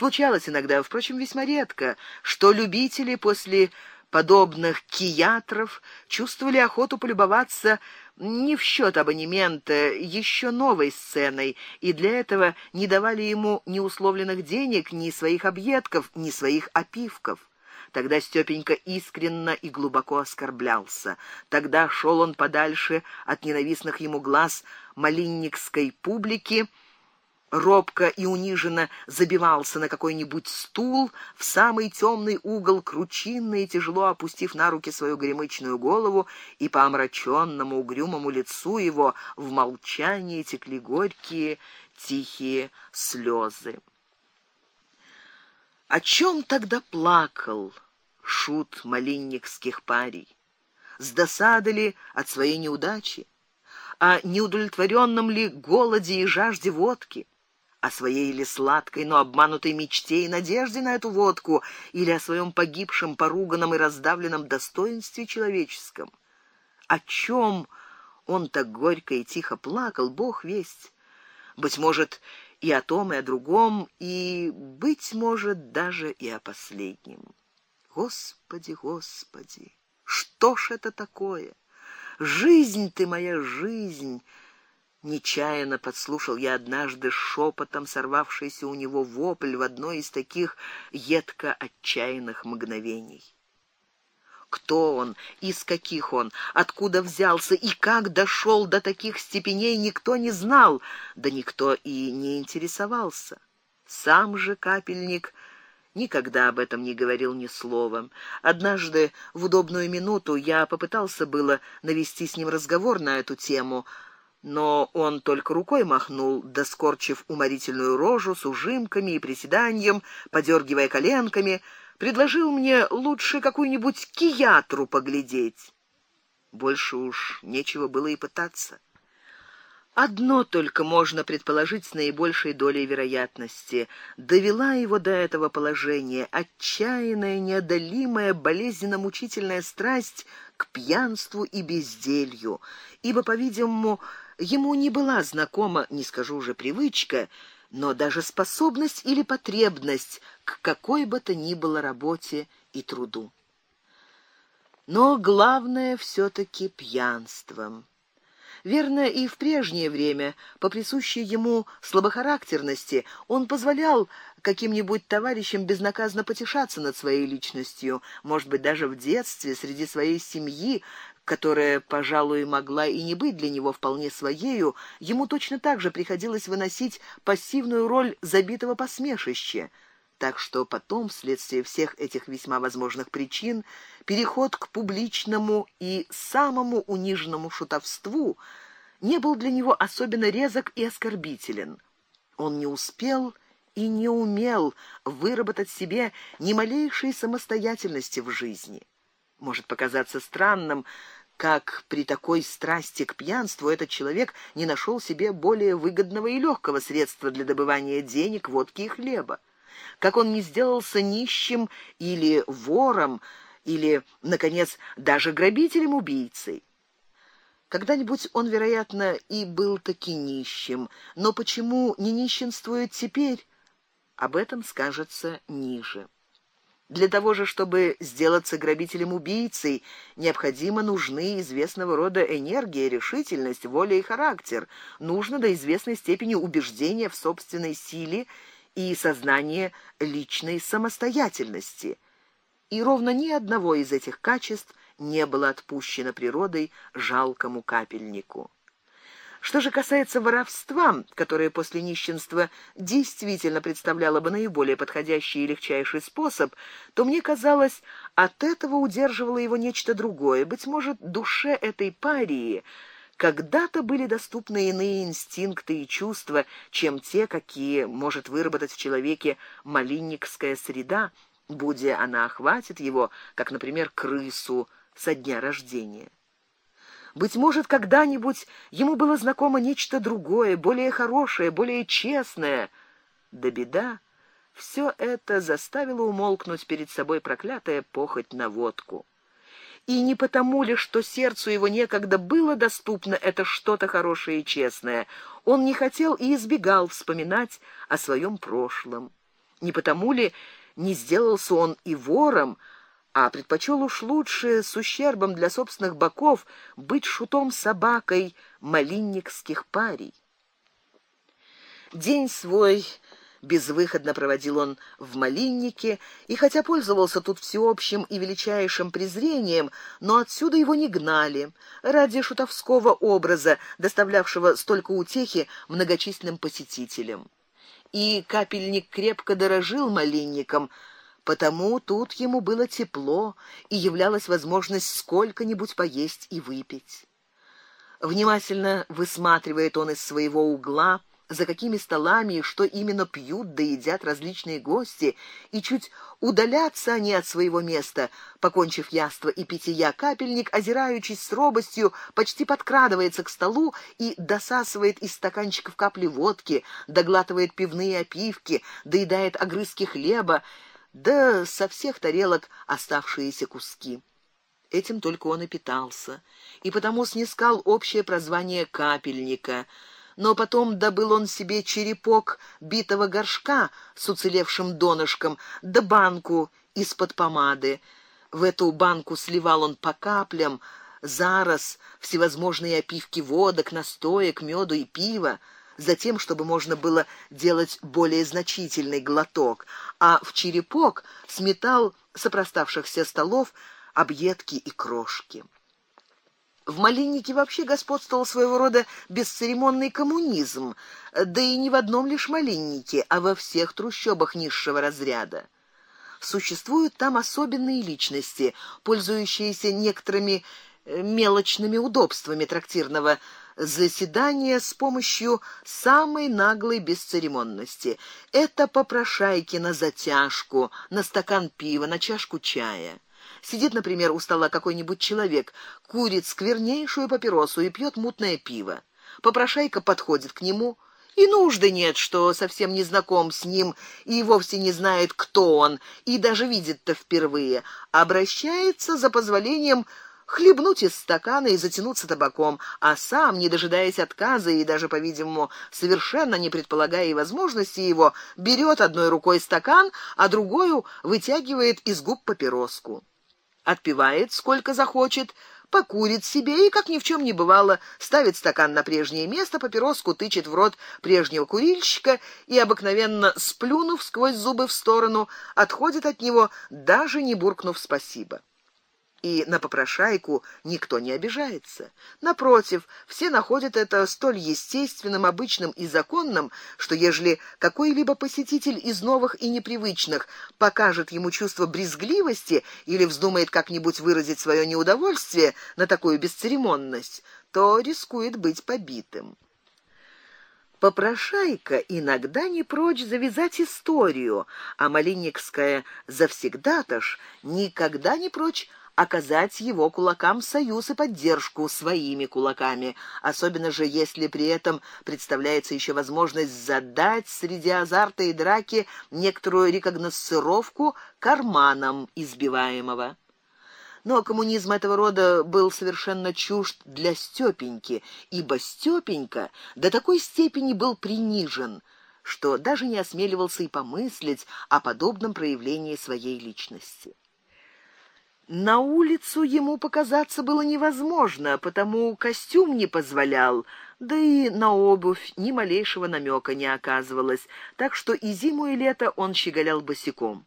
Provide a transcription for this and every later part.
Случалось иногда, впрочем, весьма редко, что любители после подобных киятров чувствовали охоту полюбоваться не в счет абонемента, еще новой сценой, и для этого не давали ему ни условленных денег, ни своих объедков, ни своих опивков. Тогда Степенька искренно и глубоко оскорблялся. Тогда шел он подальше от ненавистных ему глаз малинникской публики, робко и униженно забивался на какой-нибудь стул в самый темный угол кручинно и тяжело опустив на руки свою гремычную голову, и по омраченному угрюмому лицу его в молчании текли горькие тихие слезы. О чем тогда плакал шут малинникских парей? С досады ли от своей неудачи? О неудовлетворенном ли голоде и жажде водки? О своей или сладкой, но обманутой мечте и надежде на эту водку, или о своем погибшем, поруганном и раздавленном достоинстве человеческом. О чем он так горько и тихо плакал, Бог весть. Быть может, и о том, и о другом, и, быть может, даже и о последнем. Господи, Господи, что ж это такое? Жизнь ты моя, жизнь! Нечаянно подслушал я однажды шепотом сорвавшийся у него вопль в одно из таких едко отчаянных мгновений. Кто он, из каких он, откуда взялся и как дошел до таких степеней, никто не знал, да никто и не интересовался. Сам же капельник никогда об этом не говорил ни словом. Однажды в удобную минуту я попытался было навести с ним разговор на эту тему, но он только рукой махнул, доскорчив уморительную рожу с ужимками и приседанием, подергивая коленками, предложил мне лучше какую-нибудь киятру поглядеть. Больше уж нечего было и пытаться. Одно только можно предположить с наибольшей долей вероятности: довела его до этого положения отчаянная, неодолимая, болезненно-мучительная страсть к пьянству и безделью, ибо, по-видимому, Ему не была знакома, не скажу уже привычка, но даже способность или потребность к какой бы то ни было работе и труду. Но главное все таки пьянством. Верно, и в прежнее время, по присущей ему слабохарактерности, он позволял каким-нибудь товарищам безнаказанно потешаться над своей личностью, может быть, даже в детстве среди своей семьи которая, пожалуй, могла и не быть для него вполне своею, ему точно так же приходилось выносить пассивную роль забитого посмешища. Так что потом, вследствие всех этих весьма возможных причин, переход к публичному и самому униженному шутовству не был для него особенно резок и оскорбителен. Он не успел и не умел выработать себе ни малейшей самостоятельности в жизни. Может показаться странным, как при такой страсти к пьянству этот человек не нашел себе более выгодного и легкого средства для добывания денег, водки и хлеба. Как он не сделался нищим или вором, или, наконец, даже грабителем-убийцей. Когда-нибудь он, вероятно, и был таки нищим, но почему не нищенствует теперь? Об этом скажется ниже. Для того же, чтобы сделаться грабителем-убийцей, необходимо нужны известного рода энергия, решительность, воля и характер. Нужно до известной степени убеждение в собственной силе и сознание личной самостоятельности. И ровно ни одного из этих качеств не было отпущено природой жалкому капельнику. Что же касается воровства, которое после нищенства действительно представляло бы наиболее подходящий и легчайший способ, то мне казалось, от этого удерживало его нечто другое. Быть может, душе этой парии когда-то были доступны иные инстинкты и чувства, чем те, какие может выработать в человеке малинникская среда, будь она охватит его, как, например, крысу со дня рождения. Быть может, когда-нибудь ему было знакомо нечто другое, более хорошее, более честное. Да беда, все это заставило умолкнуть перед собой проклятая похоть на водку. И не потому ли, что сердцу его некогда было доступно это что-то хорошее и честное, он не хотел и избегал вспоминать о своем прошлом. Не потому ли не сделался он и вором, а предпочел уж лучше с ущербом для собственных боков быть шутом-собакой малинникских парей. День свой безвыходно проводил он в малиннике, и хотя пользовался тут всеобщим и величайшим презрением, но отсюда его не гнали ради шутовского образа, доставлявшего столько утехи многочисленным посетителям. И капельник крепко дорожил малинником, потому тут ему было тепло и являлась возможность сколько-нибудь поесть и выпить. Внимательно высматривает он из своего угла за какими столами и что именно пьют да едят различные гости, и чуть удалятся они от своего места, покончив яство и питья, капельник, озираючись с робостью, почти подкрадывается к столу и досасывает из стаканчиков капли водки, доглатывает пивные опивки, доедает огрызки хлеба, да со всех тарелок оставшиеся куски. Этим только он и питался, и потому снискал общее прозвание капельника — но потом добыл он себе черепок битого горшка с уцелевшим донышком, да банку из-под помады. В эту банку сливал он по каплям зараз всевозможные опивки водок, настоек, меду и пива, затем, чтобы можно было делать более значительный глоток, а в черепок сметал с опроставшихся столов объедки и крошки. В Малиннике вообще господствовал своего рода бесцеремонный коммунизм, да и не в одном лишь Малиннике, а во всех трущобах низшего разряда. Существуют там особенные личности, пользующиеся некоторыми э, мелочными удобствами трактирного заседания с помощью самой наглой бесцеремонности. Это попрошайки на затяжку, на стакан пива, на чашку чая. Сидит, например, у стола какой-нибудь человек, курит сквернейшую папиросу и пьет мутное пиво. Попрошайка подходит к нему, и нужды нет, что совсем не знаком с ним и вовсе не знает, кто он, и даже видит-то впервые, обращается за позволением хлебнуть из стакана и затянуться табаком, а сам, не дожидаясь отказа и даже, по-видимому, совершенно не предполагая и возможности его, берет одной рукой стакан, а другой вытягивает из губ папироску. Отпивает сколько захочет, покурит себе и, как ни в чем не бывало, ставит стакан на прежнее место, папироску тычет в рот прежнего курильщика и, обыкновенно сплюнув сквозь зубы в сторону, отходит от него, даже не буркнув спасибо и на попрошайку никто не обижается. Напротив, все находят это столь естественным, обычным и законным, что ежели какой-либо посетитель из новых и непривычных покажет ему чувство брезгливости или вздумает как-нибудь выразить свое неудовольствие на такую бесцеремонность, то рискует быть побитым. Попрошайка иногда не прочь завязать историю, а Малиникская завсегдаташ никогда не прочь оказать его кулакам союз и поддержку своими кулаками, особенно же если при этом представляется еще возможность задать среди азарта и драки некоторую рекогносцировку карманам избиваемого. Но коммунизм этого рода был совершенно чужд для Степеньки, ибо Степенька до такой степени был принижен, что даже не осмеливался и помыслить о подобном проявлении своей личности. На улицу ему показаться было невозможно, потому костюм не позволял, да и на обувь ни малейшего намека не оказывалось, так что и зиму, и лето он щеголял босиком.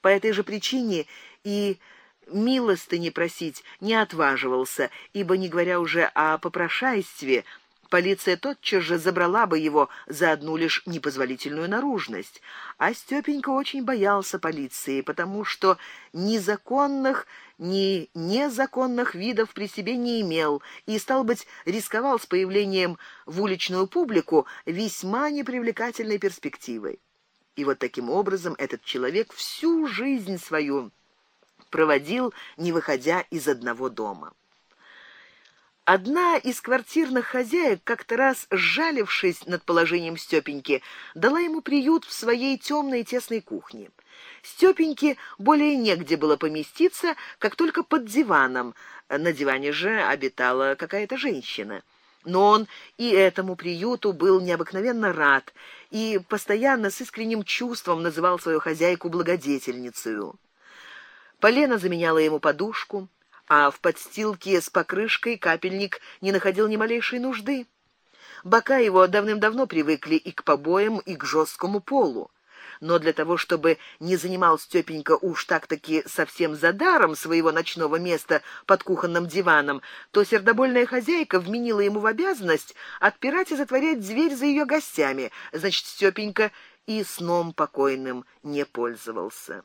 По этой же причине и милостыни просить не отваживался, ибо, не говоря уже о попрошайстве, полиция тотчас же забрала бы его за одну лишь непозволительную наружность. А Степенька очень боялся полиции, потому что незаконных, ни незаконных видов при себе не имел и, стал быть, рисковал с появлением в уличную публику весьма непривлекательной перспективой. И вот таким образом этот человек всю жизнь свою проводил, не выходя из одного дома. Одна из квартирных хозяек, как-то раз сжалившись над положением Степеньки, дала ему приют в своей темной тесной кухне. Степеньке более негде было поместиться, как только под диваном. На диване же обитала какая-то женщина. Но он и этому приюту был необыкновенно рад и постоянно с искренним чувством называл свою хозяйку благодетельницей. Полена заменяла ему подушку, а в подстилке с покрышкой капельник не находил ни малейшей нужды. Бока его давным-давно привыкли и к побоям, и к жесткому полу но для того, чтобы не занимал Степенька уж так-таки совсем за даром своего ночного места под кухонным диваном, то сердобольная хозяйка вменила ему в обязанность отпирать и затворять дверь за ее гостями. Значит, Степенька и сном покойным не пользовался.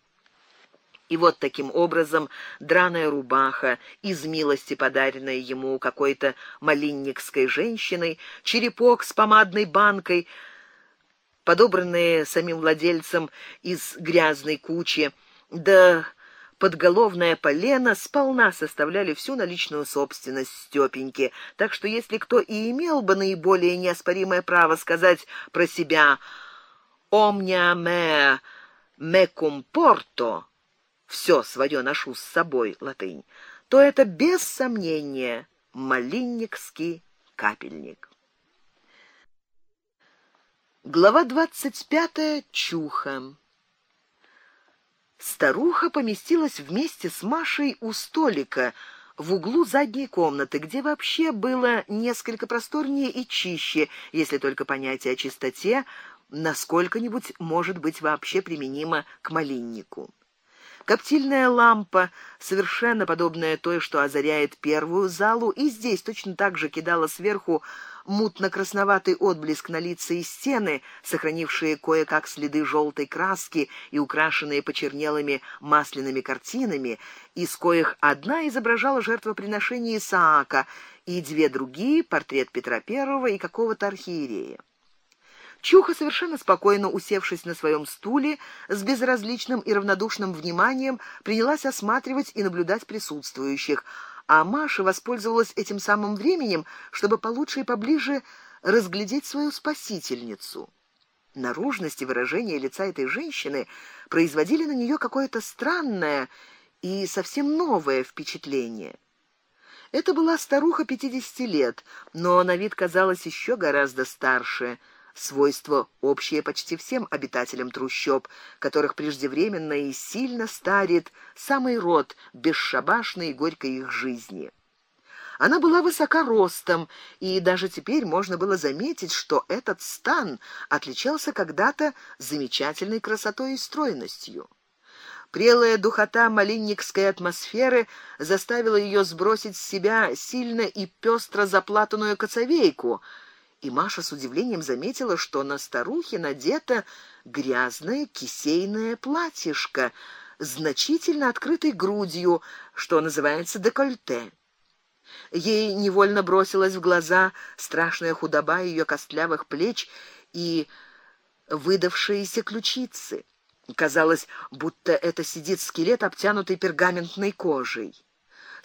И вот таким образом драная рубаха, из милости подаренная ему какой-то малинникской женщиной, черепок с помадной банкой — подобранные самим владельцем из грязной кучи, да подголовное полено сполна составляли всю наличную собственность Степеньки, так что если кто и имел бы наиболее неоспоримое право сказать про себя «Omnia me me comporto» «все свое ношу с собой» латынь, то это без сомнения малинникский капельник. Глава двадцать пятая. Чуха. Старуха поместилась вместе с Машей у столика в углу задней комнаты, где вообще было несколько просторнее и чище, если только понятие о чистоте насколько-нибудь может быть вообще применимо к малиннику. Коптильная лампа, совершенно подобная той, что озаряет первую залу, и здесь точно так же кидала сверху мутно-красноватый отблеск на лица и стены, сохранившие кое-как следы желтой краски и украшенные почернелыми масляными картинами, из коих одна изображала жертвоприношение Исаака, и две другие — портрет Петра I и какого-то архиерея. Чуха, совершенно спокойно усевшись на своем стуле, с безразличным и равнодушным вниманием принялась осматривать и наблюдать присутствующих, а Маша воспользовалась этим самым временем, чтобы получше и поближе разглядеть свою спасительницу. Наружность и выражение лица этой женщины производили на нее какое-то странное и совсем новое впечатление. Это была старуха пятидесяти лет, но на вид казалась еще гораздо старше – свойство общее почти всем обитателям трущоб, которых преждевременно и сильно старит самый род бесшабашной и горькой их жизни. Она была высока ростом, и даже теперь можно было заметить, что этот стан отличался когда-то замечательной красотой и стройностью. Прелая духота малинникской атмосферы заставила ее сбросить с себя сильно и пестро заплатанную коцовейку — и Маша с удивлением заметила, что на старухе надето грязное кисейное платьишко значительно открытой грудью, что называется декольте. Ей невольно бросилась в глаза страшная худоба ее костлявых плеч и выдавшиеся ключицы. Казалось, будто это сидит скелет, обтянутый пергаментной кожей.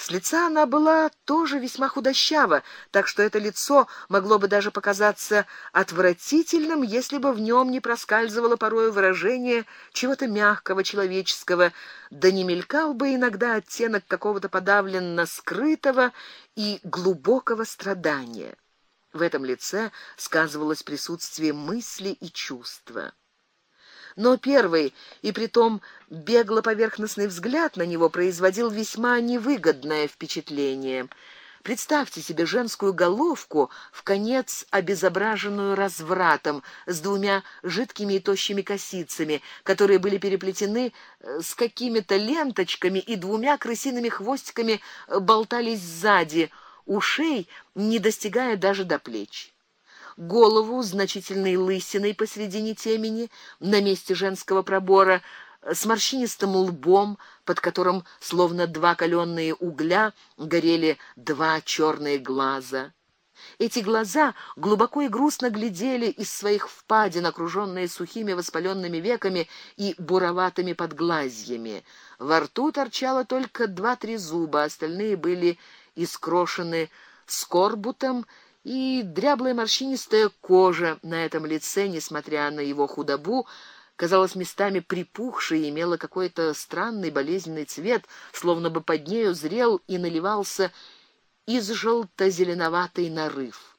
С лица она была тоже весьма худощава, так что это лицо могло бы даже показаться отвратительным, если бы в нем не проскальзывало порою выражение чего-то мягкого, человеческого, да не мелькал бы иногда оттенок какого-то подавленно скрытого и глубокого страдания. В этом лице сказывалось присутствие мысли и чувства но первый, и притом бегло-поверхностный взгляд на него производил весьма невыгодное впечатление. Представьте себе женскую головку, в конец обезображенную развратом, с двумя жидкими и тощими косицами, которые были переплетены э, с какими-то ленточками и двумя крысиными хвостиками э, болтались сзади, ушей не достигая даже до плеч голову значительной лысиной посредине темени, на месте женского пробора, с морщинистым лбом, под которым, словно два каленые угля, горели два черные глаза. Эти глаза глубоко и грустно глядели из своих впадин, окруженные сухими воспаленными веками и буроватыми подглазьями. Во рту торчало только два-три зуба, остальные были искрошены скорбутом и дряблая морщинистая кожа на этом лице, несмотря на его худобу, казалась местами припухшей и имела какой-то странный болезненный цвет, словно бы под нею зрел и наливался из желто-зеленоватый нарыв.